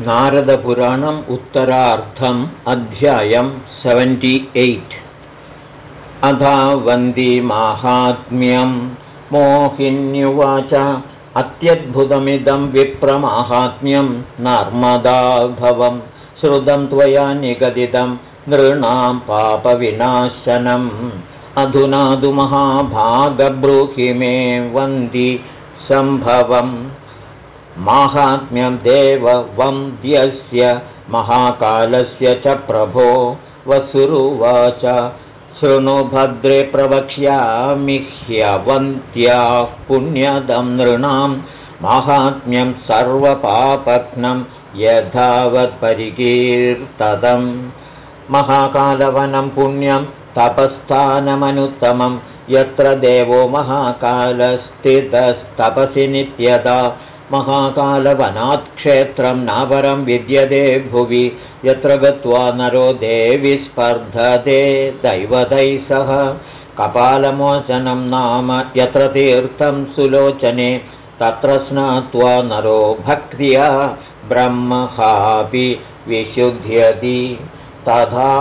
नारदपुराणम् उत्तरार्थम् अध्यायम् seventy eight. अधा मोहिन्युवाच अत्यद्भुतमिदं विप्रमाहात्म्यं। नर्मदाभवं श्रुतं त्वया निगदितं नृणां पापविनाशनम्। अधुना तु महाभागब्रूहि मे वन्दी सम्भवम् माहात्म्यं देववन्द्यस्य महाकालस्य च प्रभो वसुरुवाच। शृणु भद्रे प्रवक्ष्यामि ह्यवन्त्याः पुण्यदं नृणां। माहात्म्यं सर्वपापघ्नं यथावत्परिकीर्तदम् महाकालवनं पुण्यं तपस्थानमनुत्तमं। यत्र देवो महाकालस्थितस्तपसि नित्यदा महाकालवनात् क्षेत्रं नापरं विद्यते भुवि यत्र गत्वा नरो देवि स्पर्धते दैवतैः सह। कपालमोचनं नाम यत्र तीर्थं सुलोचने तत्र स्नात्वा नरो भक्त्या ब्रह्महापि विशुध्यति। तथा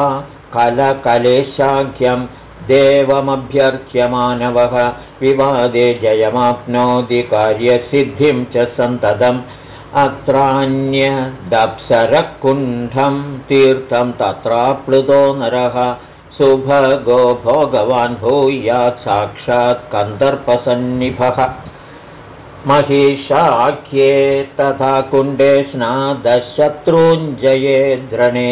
कलकलेशाख्यं देवमभ्यर्च्यमानवः विवादे जयमाप्नोति कार्यसिद्धिं च सन्ततम् अत्रान्यदप्सरकुण्ठं तीर्थं तत्राप्लुतो नरः सुभगो भोगवान् भूयात् साक्षात् कन्दर्पसन्निभः महिषाख्ये तथा कुण्डे स्नादशत्रूञ्जये द्रणे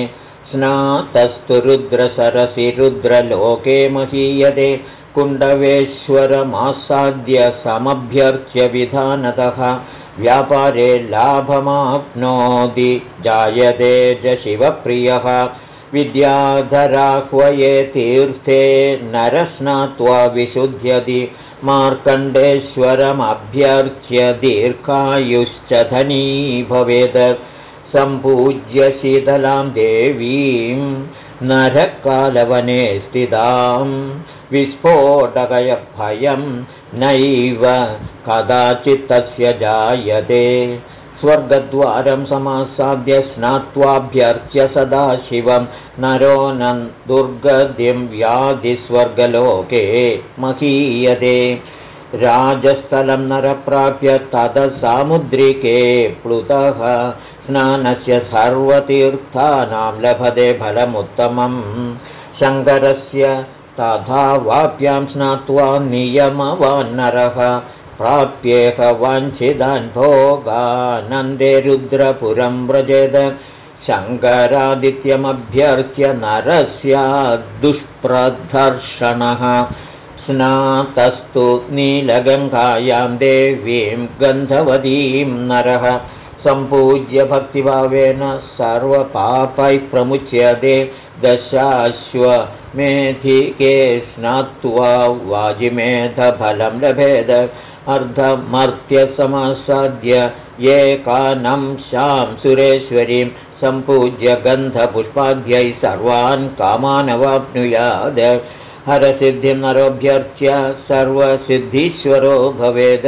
स्नातस्तु रुद्रसरसि रुद्रलोके महीयते कुण्डवेश्वरमासाद्य समभ्यर्च्य विधानतः व्यापारे लाभमाप्नोति जायते च शिवप्रियः विद्याधराह्वये तीर्थे नरस्नात्वा विशुध्यति मार्कण्डेश्वरमभ्यर्च्य दीर्घायुश्च धनी भवेत् सम्पूज्य शीतलां देवीं नरकालवने स्थितां विस्फोटकयभयं नैव कदाचित्तस्य जायते। स्वर्गद्वारं समासाद्य स्नात्वाभ्यर्च्य सदा शिवं नरो न दुर्गतिं व्याधिस्वर्गलोके महीयते राजस्थलं नरप्राप्य ततः सामुद्रिके प्लुतः स्नानस्य सर्वतीर्थानां लभते फलमुत्तमम्। शङ्करस्य तथा वाप्यां स्नात्वा नियमवान्नरः प्राप्येह वाञ्छिदान् भोगानन्दे रुद्रपुरं व्रजेद। शङ्करादित्यमभ्यर्च्य नरस्याद्दुष्प्रदर्शनः स्नातस्तु नीलगङ्गायां देवीं गन्धवतीं नरः। सम्पूज्य भक्तिभावेन सर्वपापैः प्रमुच्यते दशाश्वमेधिके स्नात्वा वाजिमेधफलं लभेद। अर्धमर्त्यसमासाद्य एकानं शां सुरेश्वरीं सम्पूज्य गन्धपुष्पाद्यै सर्वान् कामानवाप्नुयाद हरसिद्धिं नरोऽभ्यर्च्य सर्वसिद्धीश्वरो भवेद्।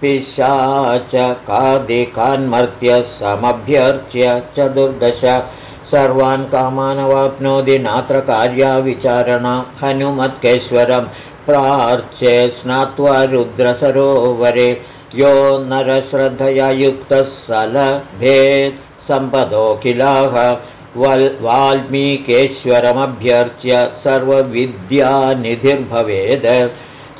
पिशाच कार्दिकान्मर्त्य समभ्यर्च्य चतुर्दश। सर्वान् कामानवाप्नोति नात्र कार्याविचारणा हनुमत्केश्वरं। प्रार्च्ये स्नात्वा रुद्रसरोवरे। यो नरश्रद्धया युक्तः सलभेत् सम्पदोऽखिलाः वाल्मीकेश्वरमभ्यर्च्य सर्वविद्यानिधिर्भवेद्।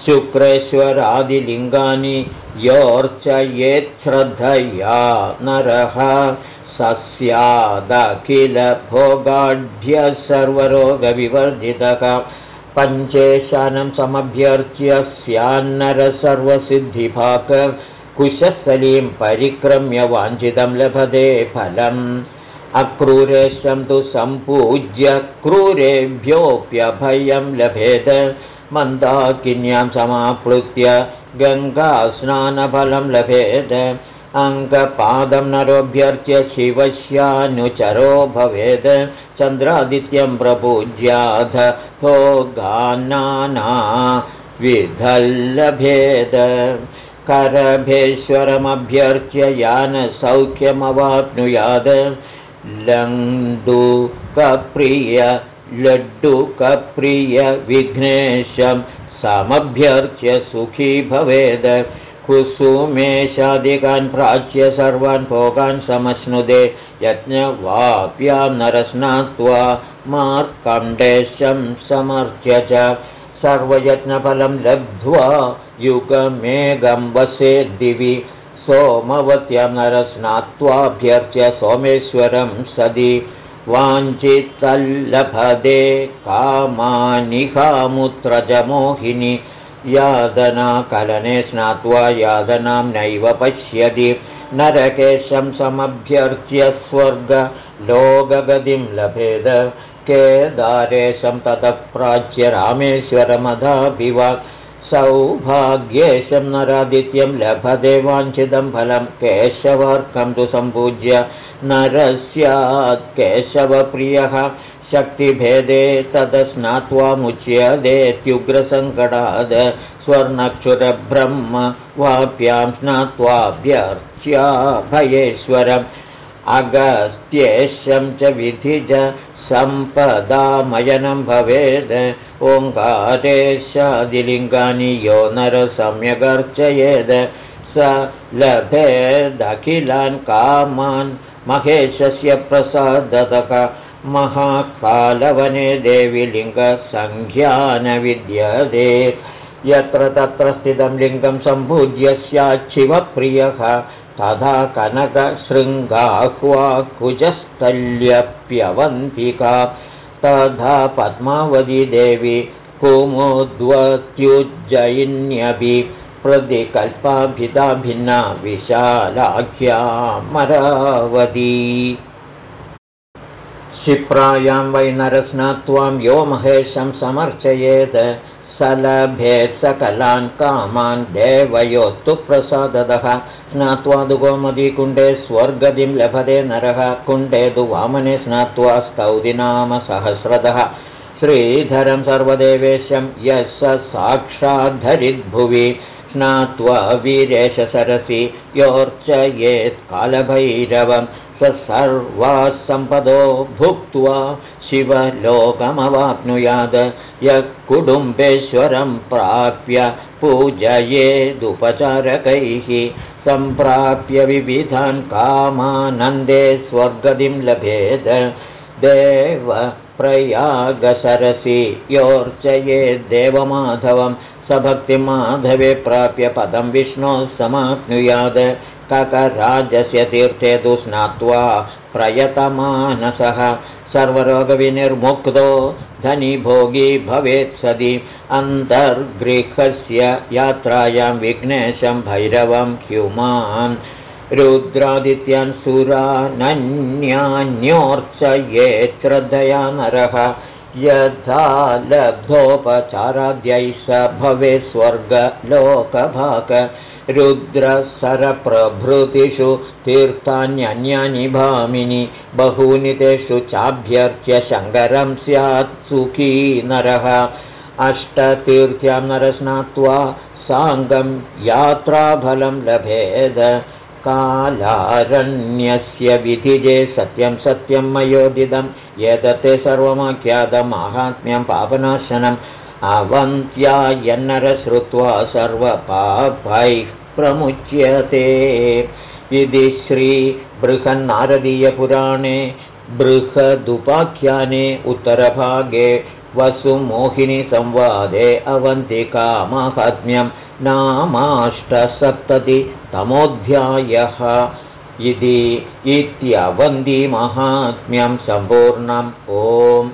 शुक्रेश्वरादिलिङ्गानि योऽर्चयेच्छ्रद्धया नरः। सस्यादखिलभोगाढ्यः सर्वरोगविवर्जितः पञ्चेशानं समभ्यर्च्य स्यान्नरसर्वसिद्धिभाक। कुशस्थलीं परिक्रम्य वाञ्छितं लभते फलम् अक्रूरेशं तु सम्पूज्य क्रूरेभ्योऽप्यभयं लभेत मन्दाकिन्यां समाप्लुत्य गङ्गास्नानफलं लभेत् अङ्गपादं नरोऽभ्यर्च्य शिवस्यानुचरो भवेत् चन्द्रादित्यं प्रपूज्याध भोगानाना विधल्लभेद करभेश्वरमभ्यर्च्य यानसौख्यमवाप्नुयाद लङ्डुकप्रिय लड्डुकप्रिय विघ्नेशं समभ्यर्च्य सुखी भवेद। कुसुमेशादिकान् प्राच्य सर्वान् भोगान् समश्नुदे। यज्ञवाप्या नरस्नात्वा मार्कण्डेशं समर्थ्य च। सर्वयत्नफलं लब्ध्वा युगमेघं वसे दिवि सोमवत्या नरस्नात्वाभ्यर्च्य सोमेश्वरं सदि वाञ्चित्तल्लभदे कामानिहामुत्रजमोहिनि यादनाकलने स्नात्वा यादनां नैव पश्यति नरकेशं समभ्यर्च्य स्वर्गलोकगतिं लभेद केदारेशं ततः प्राच्य रामेश्वरमधाभिव सौभाग्येशं नरादित्यं लभते वाञ्छितं फलं केशवार्कं तु सम्पूज्य नरस्यात् केशवप्रियः। शक्तिभेदे तदस्नात्वामुच्यदेत्युग्रसङ्कटाद् स्वर्णक्षुरब्रह्म वाप्यां स्नात्वाभ्यर्च्या भयेश्वरम् अगस्त्येशं च विधिज सम्पदामयनं भवेद्। ओङ्कारेशादिलिङ्गानि यो नर सम्यगर्चयेद् स लभेदखिलान् कामान् महेशस्य प्रसादतः महाकालवने देवि लिङ्गसङ्ख्यानविद्यते यत्र तत्र स्थितं लिङ्गं सम्भूज्य स्याच्छिवप्रियः तथा कनकशृङ्गाह्वा कुजस्थल्यप्यवन्तिका तथा पद्मावती देवी कुमुद्वत्युज्जयिन्यपि प्रतिकल्पाभिधा भिन्ना विशालाख्यामरावती। क्षिप्रायां वै नरस्नात्वां यो महेशं समर्चयेत् स लभेत् सकलान् कामान् देवयोस्तु प्रसादतः स्नात्वा तु गोमदीकुण्डे स्वर्गतिं लभते नरः। कुण्डे तु वामने स्नात्वा स्तौदिनाम सहस्रतः श्रीधरं सर्वदेवेशं यः स साक्षाद्धरिद्भुवि। स्नात्वा वीरेशसरसि योर्चयेत् कालभैरवम् स सर्वाः सम्पदो भुक्त्वा शिवलोकमवाप्नुयाद यः कुटुम्बेश्वरं प्राप्य पूजयेदुपचारकैः सम्प्राप्य विविधान् कामानन्दे स्वर्गतिं लभेद देव प्रयागसरसि योर्चयेद्देवमाधवं स भक्तिमाधवे प्राप्य पदं विष्णोः समाप्नुयाद ककराजस्य तीर्थे तु स्नात्वा प्रयतमानसः सर्वरोगविनिर्मुक्तो धनिभोगी भवेत् सदि अन्तर्गृहस्य यात्रायां विघ्नेशं भैरवं ह्युमान्। रुद्रादित्यान् सुरानन्यान्योर्चयेत् श्रद्धया नरः यथा लब्धोपचाराद्यै स भवेत् स्वर्गलोकभाक रुद्रसरप्रभृतिषु तीर्थान्यन्यानि भामिनि बहूनि तेषु चाभ्यर्च्य शङ्करं स्यात् सुखी नरः। अष्टतीर्थ्यां नरस्नात्वा साङ्गं यात्राफलं लभेद। कालारण्यस्य विधिजे सत्यं सत्यं मयोदिदं एतत् सर्वमाख्यातमाहात्म्यं पापनाशनम् अवन्त्या यन्नर श्रुत्वा सर्वपापैः प्रमुच्यते। इति श्रीबृहन्नारदीयपुराणे बृहदुपाख्याने उत्तरभागे वसुमोहिनीसंवादे अवन्तिकामाहात्म्यं नामाष्टसप्ततितमोऽध्यायः। इति इत्यवन्तिमाहात्म्यं सम्पूर्णम्। ओम्